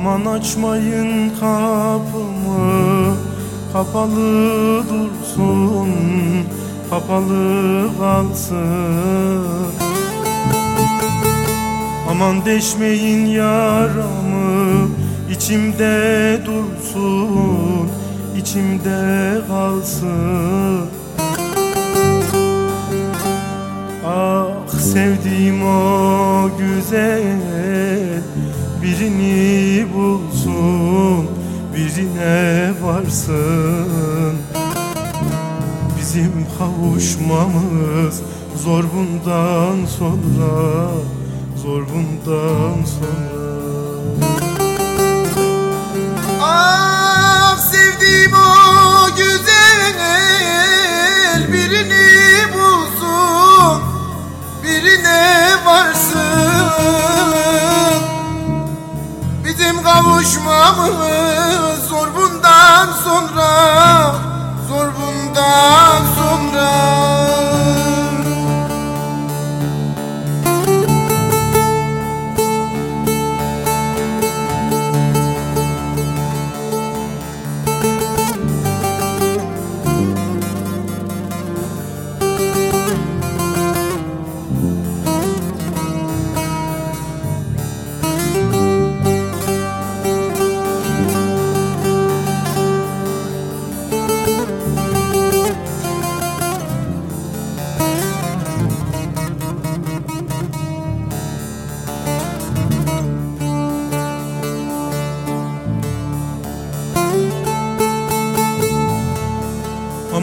Aman açmayın kapımı. Kapalı dursun Kapalı kalsın. Aman deşmeyin yaramı içimde dursun içimde kalsın. Ah sevdiğim o güzel birini birine varsın. Bizim kavuşmamız zor bundan sonra Zor bundan sonra. Ah Bizim kavuşmamız zor bundan sonra zor bundan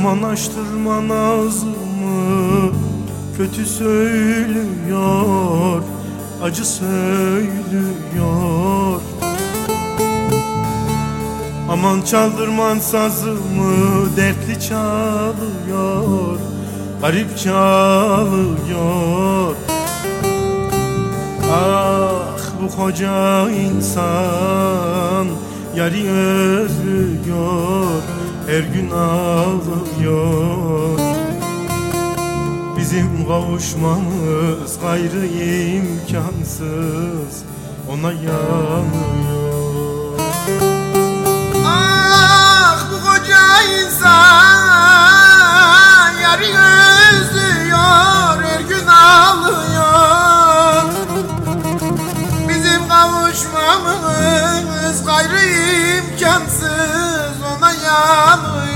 Aman açtırma nazımı. Kötü söylüyor Acı söylüyor. Aman çaldırman sazımı Dertli çalıyor Garip çalıyor. Ah bu koca insan Yari özlüyor Her gün ağlıyor. Bizim kavuşmamız gayrı imkansız. Ona yanıyor العظيم